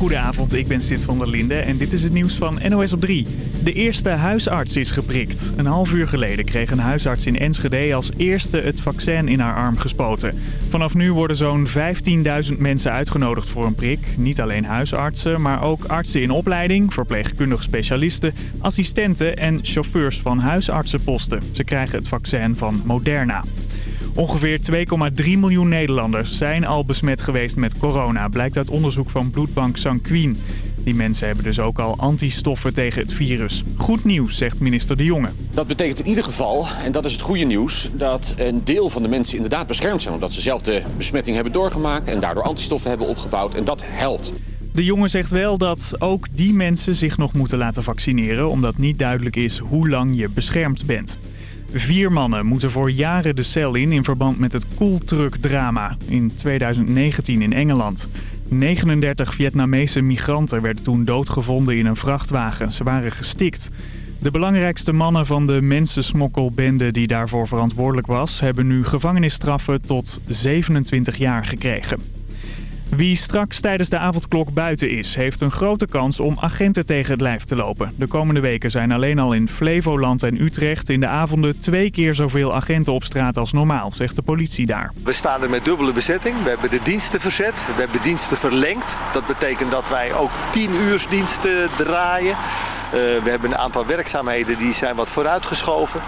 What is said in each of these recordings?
Goedenavond, ik ben Sid van der Linde en dit is het nieuws van NOS op 3. De eerste huisarts is geprikt. Een half uur geleden kreeg een huisarts in Enschede als eerste het vaccin in haar arm gespoten. Vanaf nu worden zo'n 15.000 mensen uitgenodigd voor een prik. Niet alleen huisartsen, maar ook artsen in opleiding, verpleegkundige specialisten, assistenten en chauffeurs van huisartsenposten. Ze krijgen het vaccin van Moderna. Ongeveer 2,3 miljoen Nederlanders zijn al besmet geweest met corona, blijkt uit onderzoek van bloedbank Sanquin. Die mensen hebben dus ook al antistoffen tegen het virus. Goed nieuws, zegt minister De Jonge. Dat betekent in ieder geval, en dat is het goede nieuws, dat een deel van de mensen inderdaad beschermd zijn. Omdat ze zelf de besmetting hebben doorgemaakt en daardoor antistoffen hebben opgebouwd. En dat helpt. De jongen zegt wel dat ook die mensen zich nog moeten laten vaccineren... omdat niet duidelijk is hoe lang je beschermd bent. Vier mannen moeten voor jaren de cel in in verband met het Cooltruck-drama in 2019 in Engeland. 39 Vietnamese migranten werden toen doodgevonden in een vrachtwagen. Ze waren gestikt. De belangrijkste mannen van de mensensmokkelbende die daarvoor verantwoordelijk was... hebben nu gevangenisstraffen tot 27 jaar gekregen. Wie straks tijdens de avondklok buiten is, heeft een grote kans om agenten tegen het lijf te lopen. De komende weken zijn alleen al in Flevoland en Utrecht in de avonden twee keer zoveel agenten op straat als normaal, zegt de politie daar. We staan er met dubbele bezetting. We hebben de diensten verzet, we hebben diensten verlengd. Dat betekent dat wij ook tien uursdiensten draaien. Uh, we hebben een aantal werkzaamheden die zijn wat vooruitgeschoven.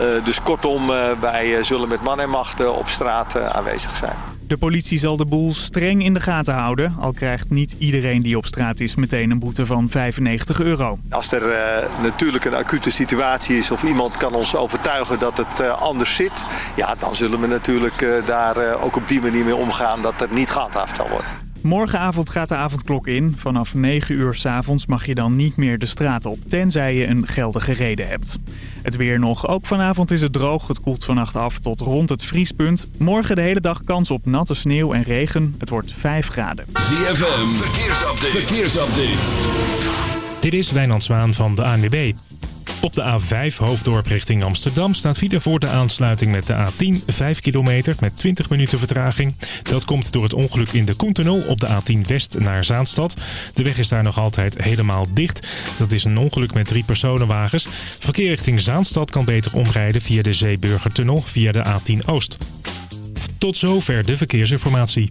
Uh, dus kortom, uh, wij zullen met man en macht op straat aanwezig zijn. De politie zal de boel streng in de gaten houden. Al krijgt niet iedereen die op straat is meteen een boete van 95 euro. Als er uh, natuurlijk een acute situatie is of iemand kan ons overtuigen dat het uh, anders zit... ja, dan zullen we natuurlijk uh, daar ook op die manier mee omgaan dat er niet gehandhaafd zal worden. Morgenavond gaat de avondklok in. Vanaf 9 uur s avonds mag je dan niet meer de straat op, tenzij je een geldige reden hebt. Het weer nog. Ook vanavond is het droog. Het koelt vannacht af tot rond het vriespunt. Morgen de hele dag kans op natte sneeuw en regen. Het wordt 5 graden. ZFM, verkeersupdate. verkeersupdate. Dit is Wijnand Zwaan van de ANWB. Op de A5 hoofddorp richting Amsterdam staat file voor de aansluiting met de A10 5 kilometer met 20 minuten vertraging. Dat komt door het ongeluk in de Koentunnel op de A10 West naar Zaanstad. De weg is daar nog altijd helemaal dicht. Dat is een ongeluk met drie personenwagens. Verkeer richting Zaanstad kan beter omrijden via de Zeeburgertunnel via de A10 Oost. Tot zover de verkeersinformatie.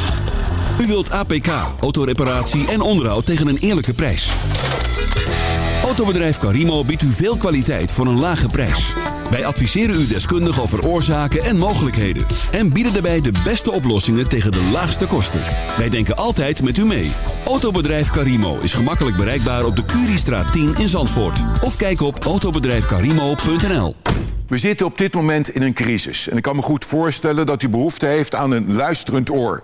U wilt APK, autoreparatie en onderhoud tegen een eerlijke prijs. Autobedrijf Carimo biedt u veel kwaliteit voor een lage prijs. Wij adviseren u deskundig over oorzaken en mogelijkheden. En bieden daarbij de beste oplossingen tegen de laagste kosten. Wij denken altijd met u mee. Autobedrijf Carimo is gemakkelijk bereikbaar op de Curiestraat 10 in Zandvoort. Of kijk op autobedrijfcarimo.nl We zitten op dit moment in een crisis. En ik kan me goed voorstellen dat u behoefte heeft aan een luisterend oor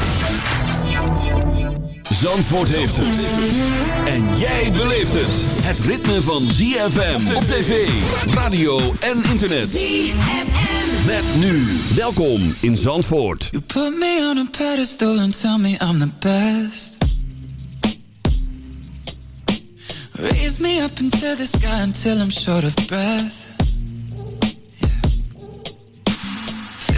Zandvoort heeft het. En jij beleeft het. Het ritme van ZFM op tv, radio en internet. ZFM. Met nu. Welkom in Zandvoort. You put me on a pedestal and tell me I'm the best. Raise me up into the sky until I'm short of breath.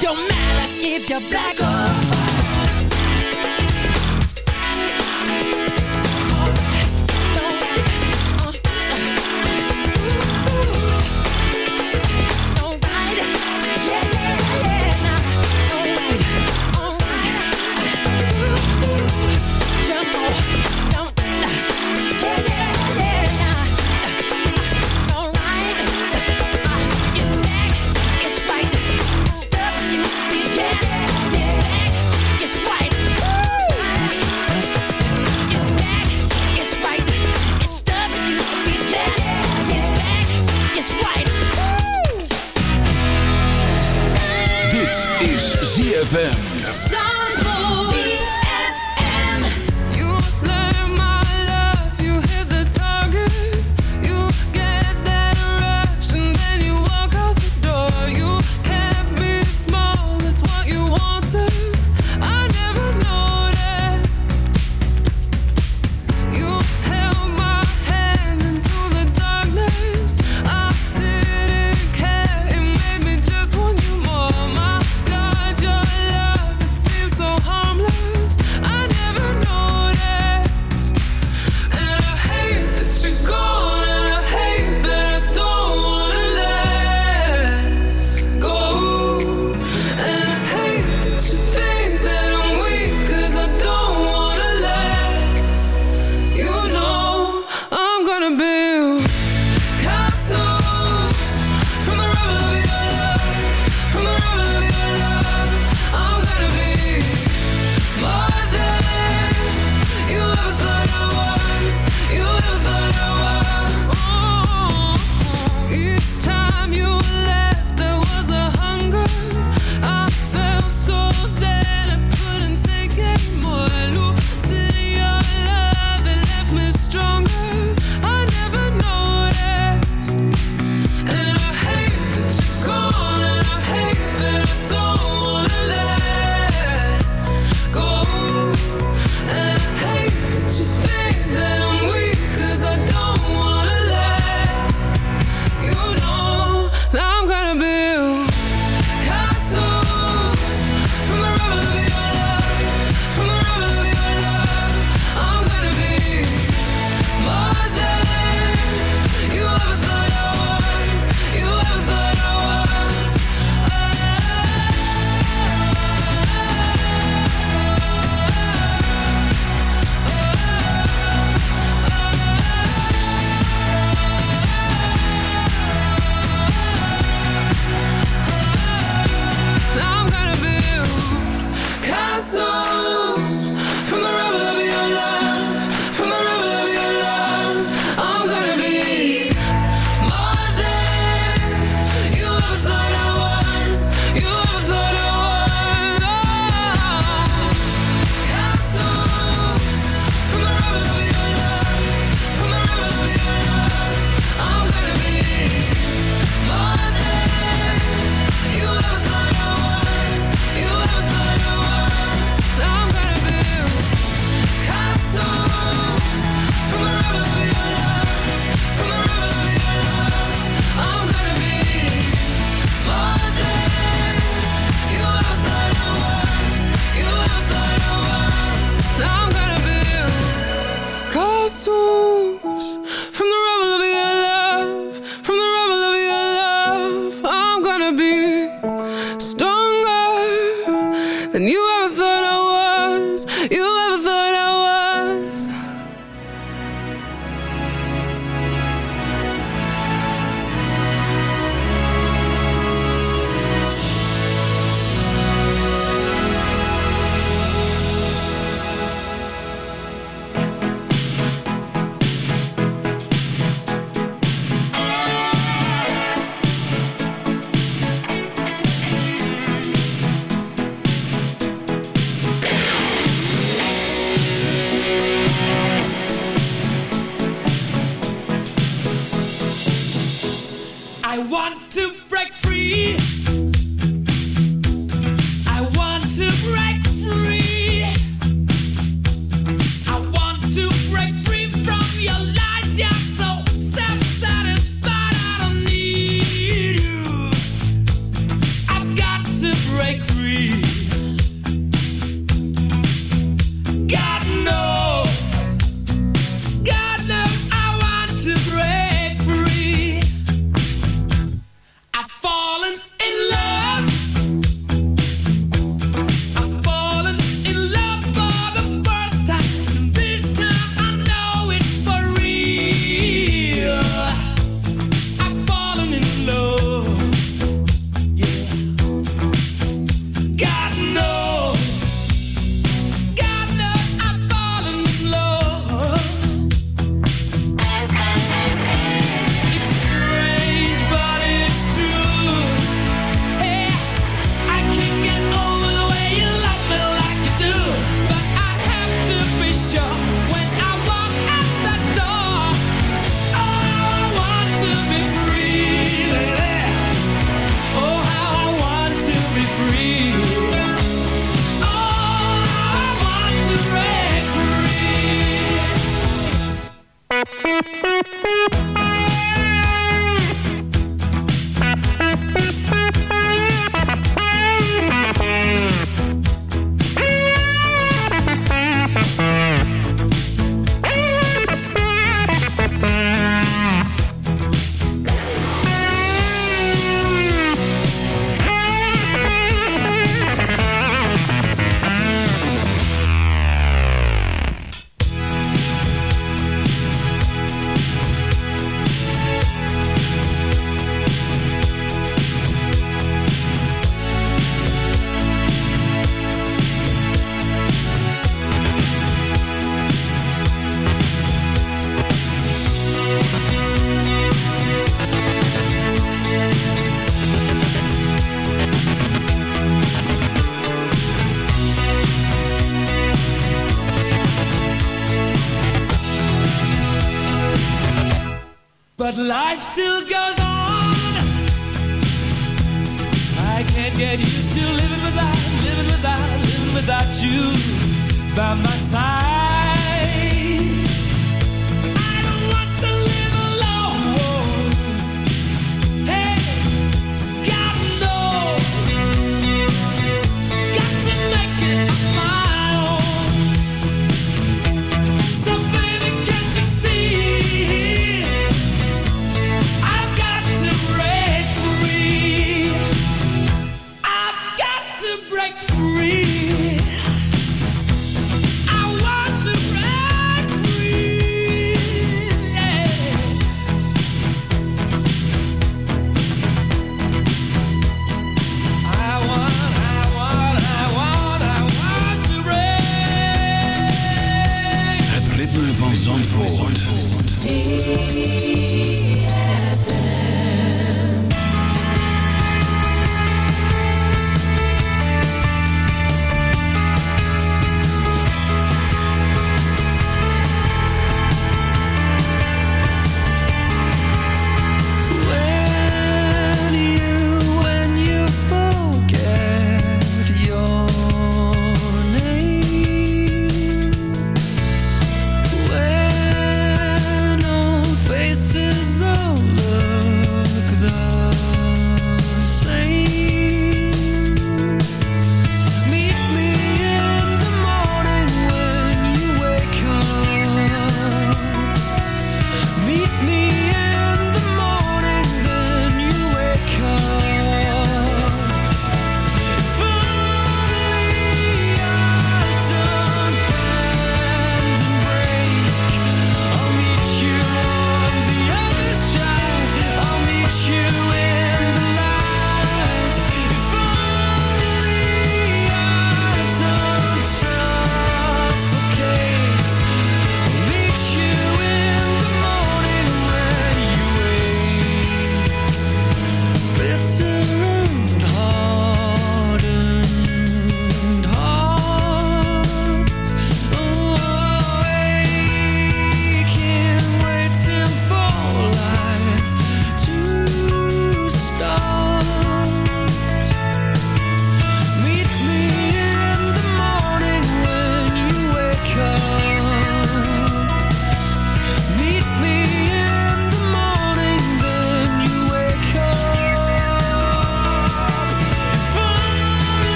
Don't matter if you're black or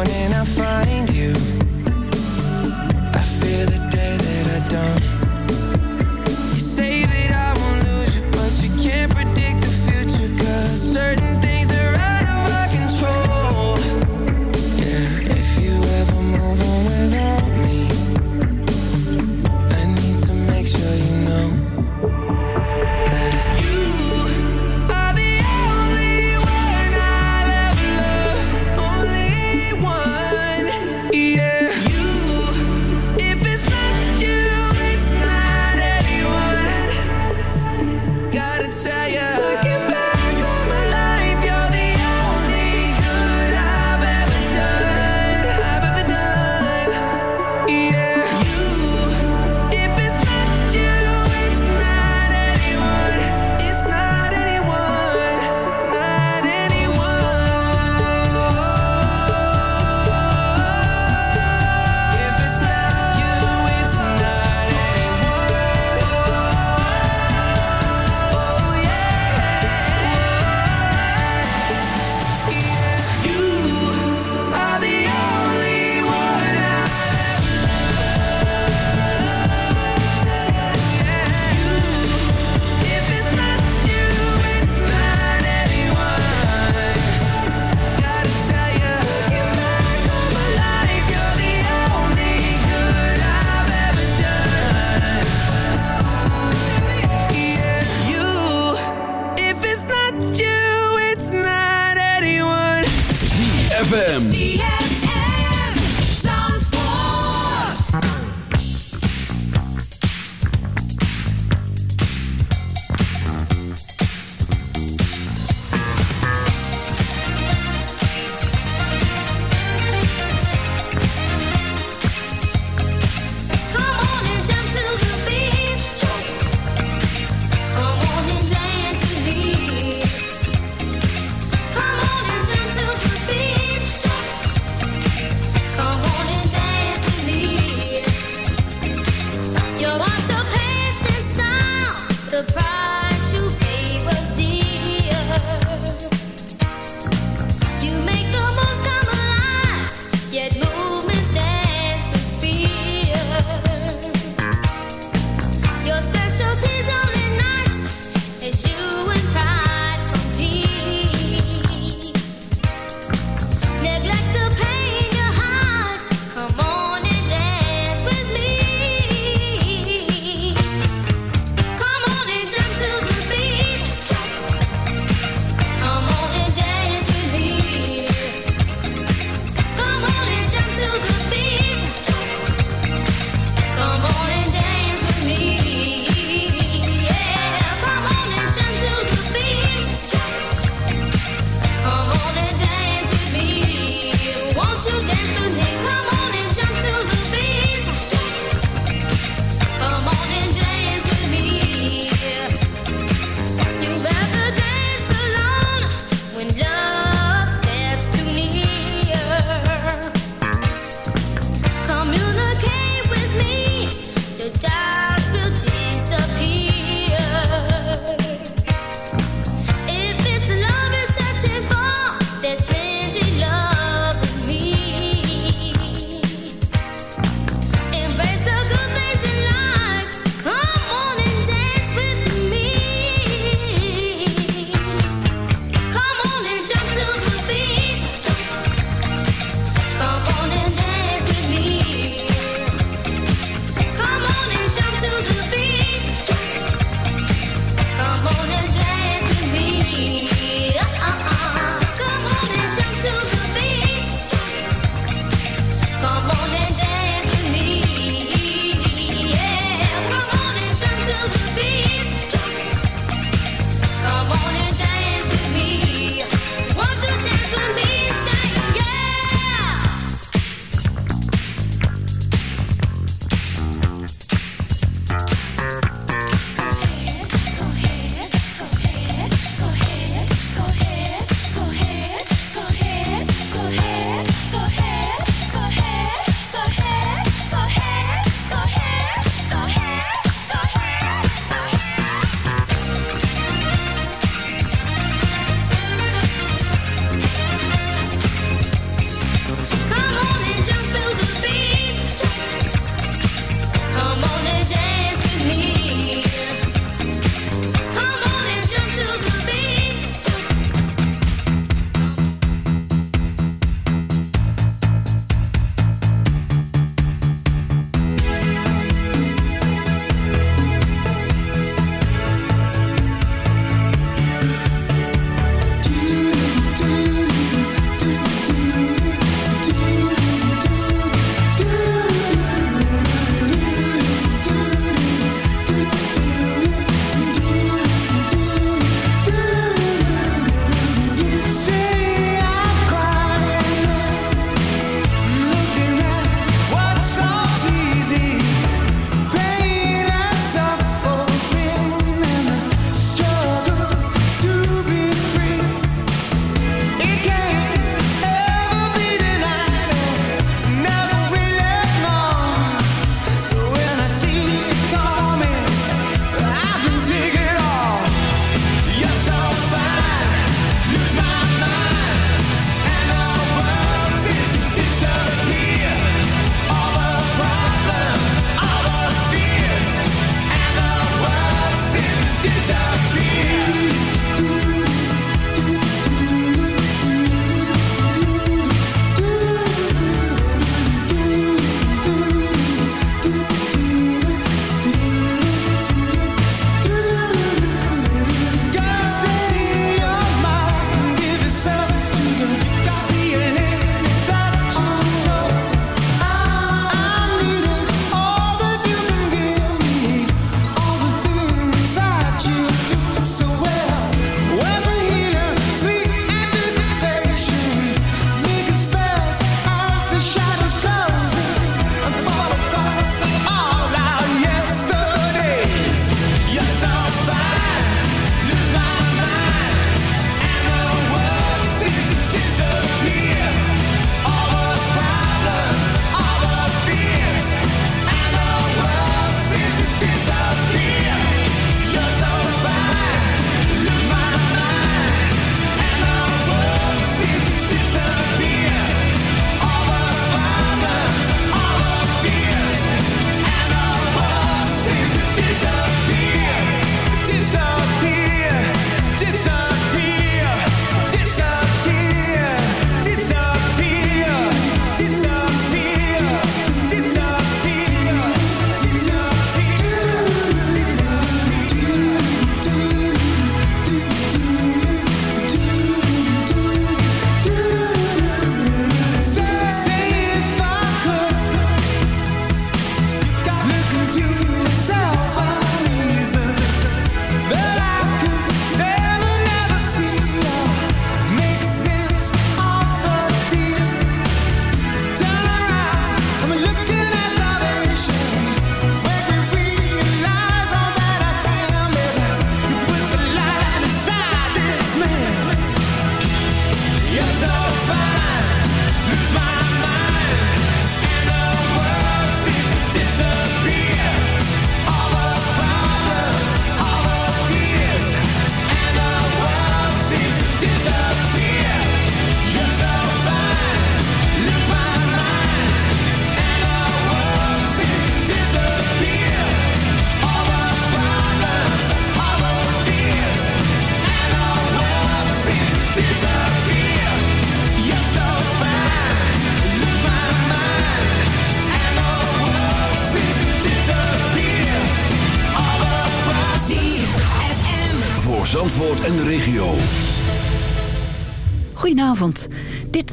morning I find you.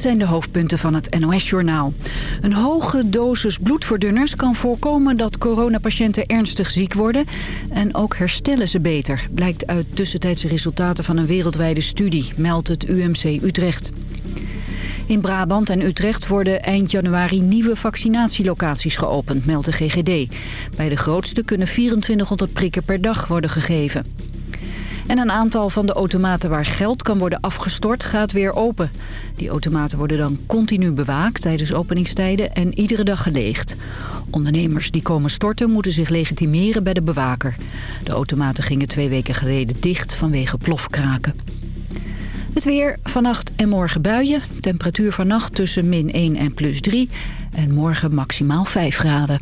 Zijn de hoofdpunten van het NOS-journaal. Een hoge dosis bloedverdunners kan voorkomen dat coronapatiënten ernstig ziek worden... en ook herstellen ze beter, blijkt uit tussentijdse resultaten van een wereldwijde studie, meldt het UMC Utrecht. In Brabant en Utrecht worden eind januari nieuwe vaccinatielocaties geopend, meldt de GGD. Bij de grootste kunnen 2400 prikken per dag worden gegeven. En een aantal van de automaten waar geld kan worden afgestort gaat weer open. Die automaten worden dan continu bewaakt tijdens openingstijden en iedere dag geleegd. Ondernemers die komen storten moeten zich legitimeren bij de bewaker. De automaten gingen twee weken geleden dicht vanwege plofkraken. Het weer, vannacht en morgen buien. Temperatuur vannacht tussen min 1 en plus 3. En morgen maximaal 5 graden.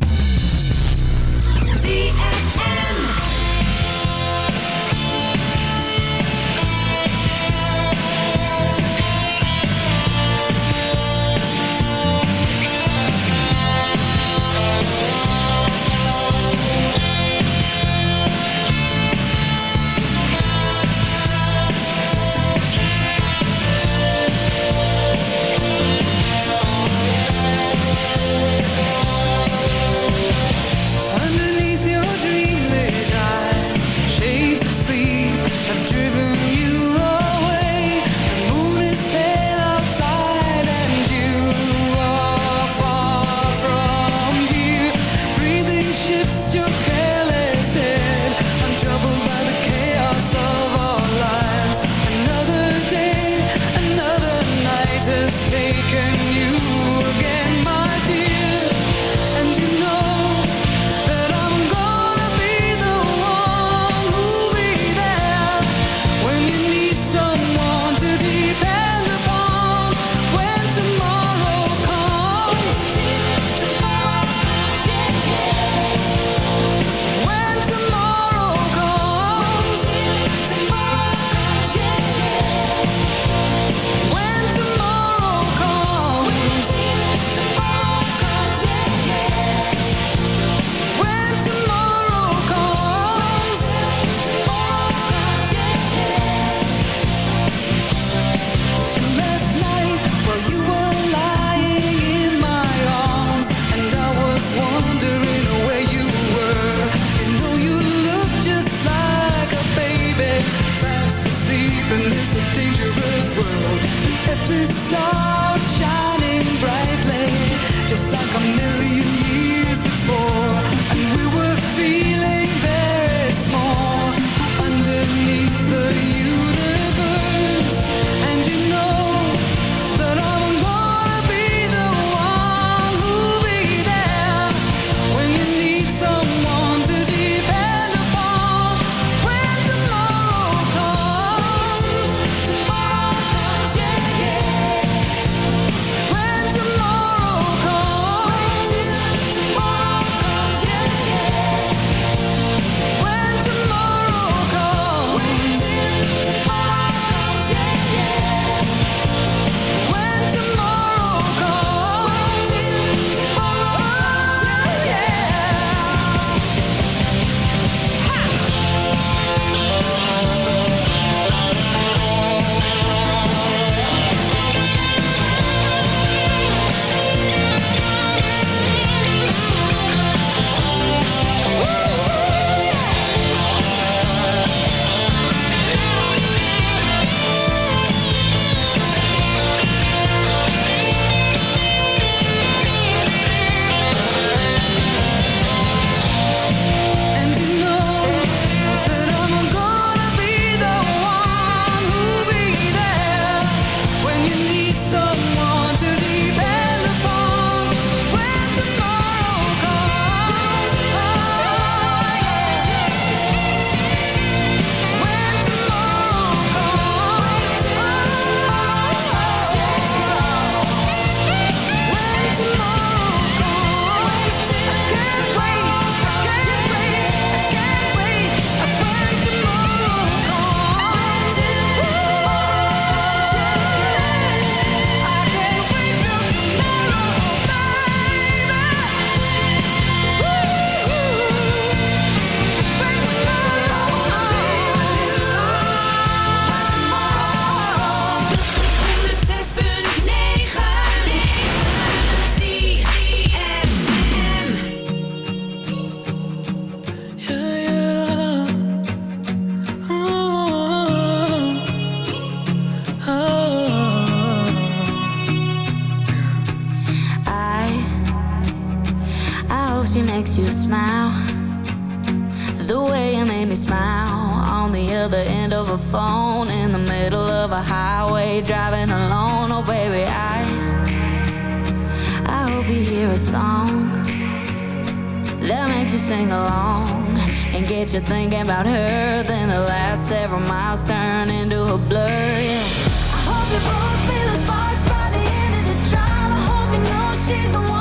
The one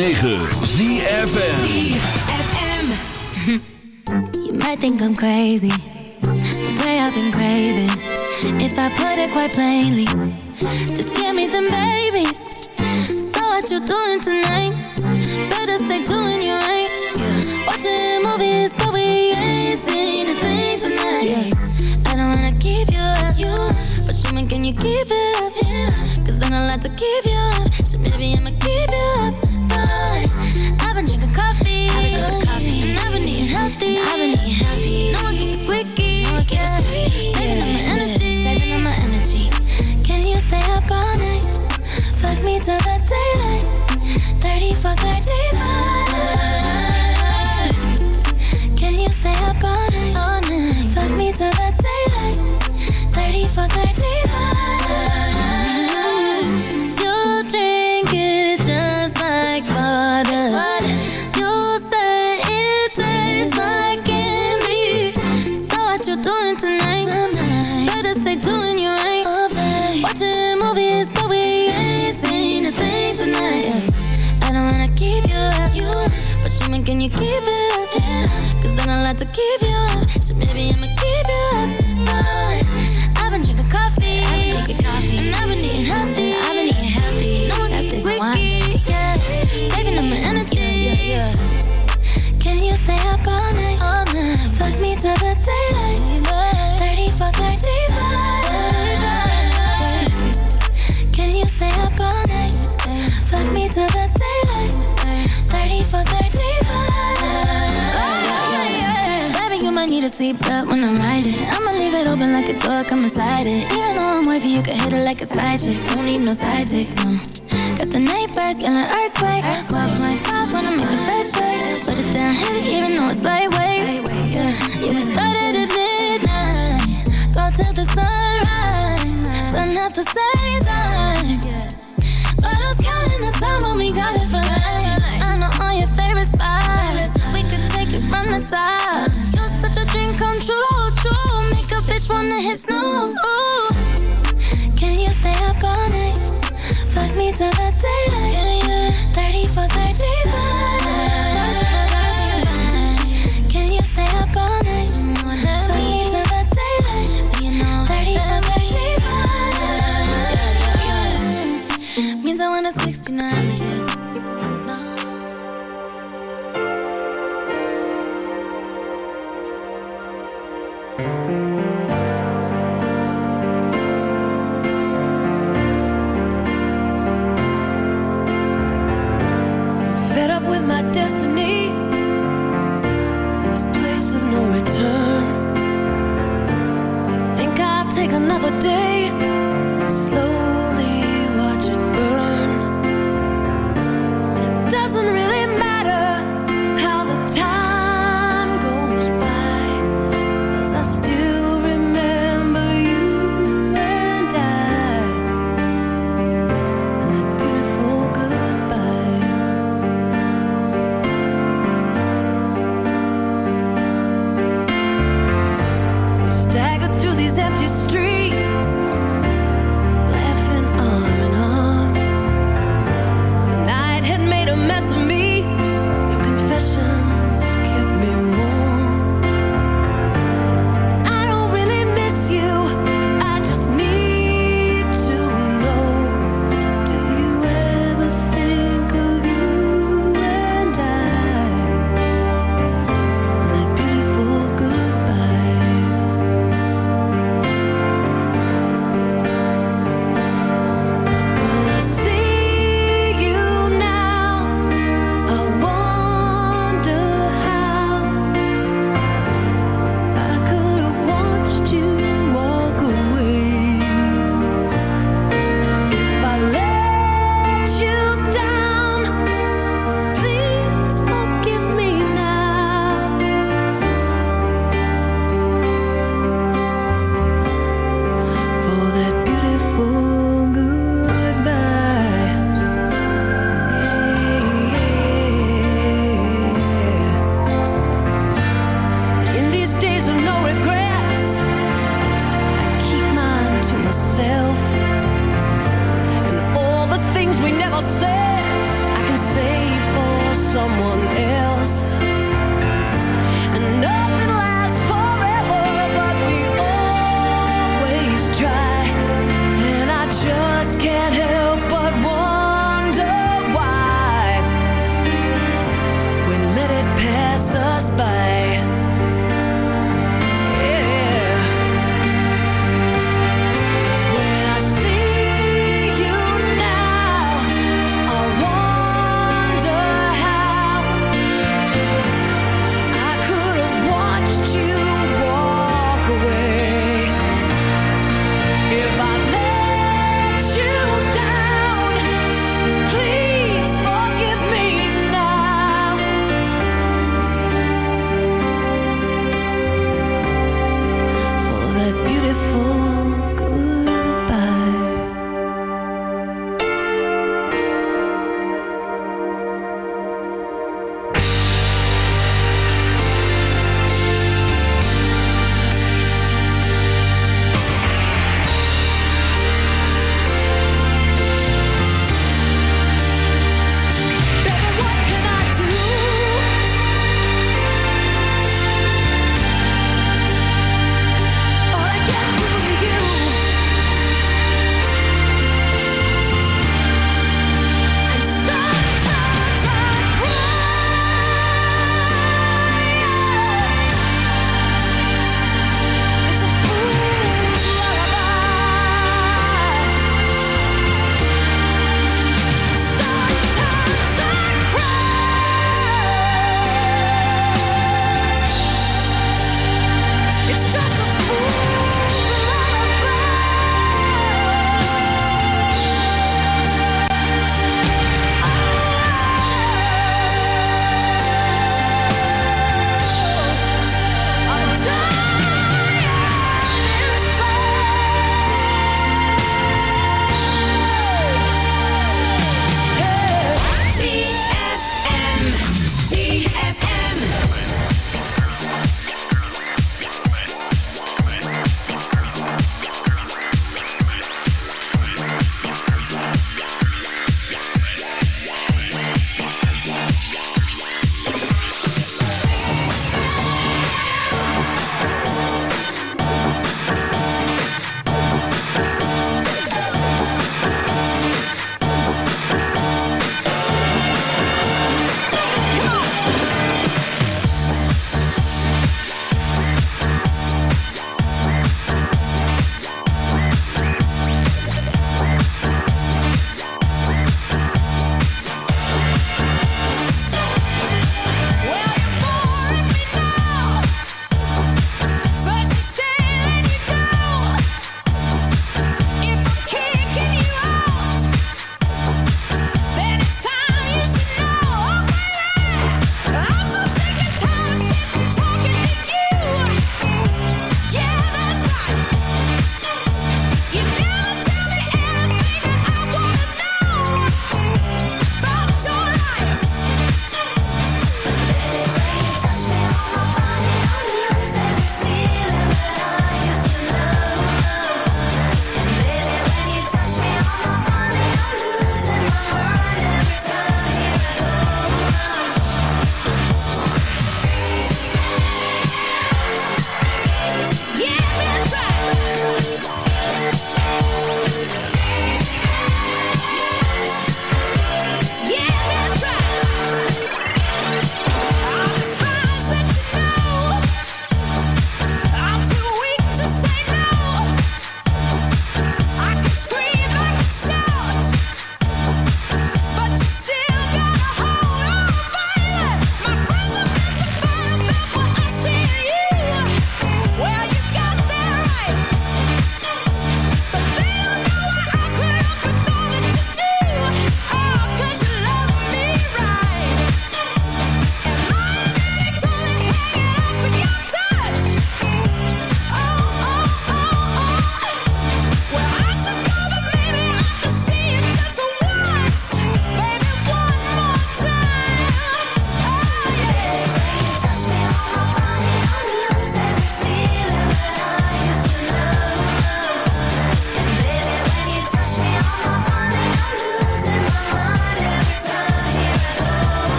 ZFM. You might think I'm crazy, the way I've been craving. If I put it quite plainly, just give me them babies. So what you doing tonight? Better stay doing you right. Watching movies, but we ain't seen a tonight. I don't wanna keep you up, but show me can you keep it up? Cause then I like to keep you up. So maybe I'ma keep you up. Been drinking coffee, I've been drinking coffee, and I've been eating healthy. I've been eating healthy. No one keeps squeaky, no one keeps squeaky. Saving up my energy, saving up my energy. Can you stay up all night? Fuck me till the daylight. 30 for 35. Keep it? Cause then I like to keep you it. Even though I'm wavy, you can hit it like a side chick. Don't need no side dick, no. Got the neighbors yelling earthquake. 12.5 when I make the bed shake. Put it down heavy, even though it's lightweight. Yeah, yeah, we started at midnight. Go till the sunrise. Done at the same wanna hit snooze. Can you stay up all night? Fuck me till the daylight.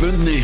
106.9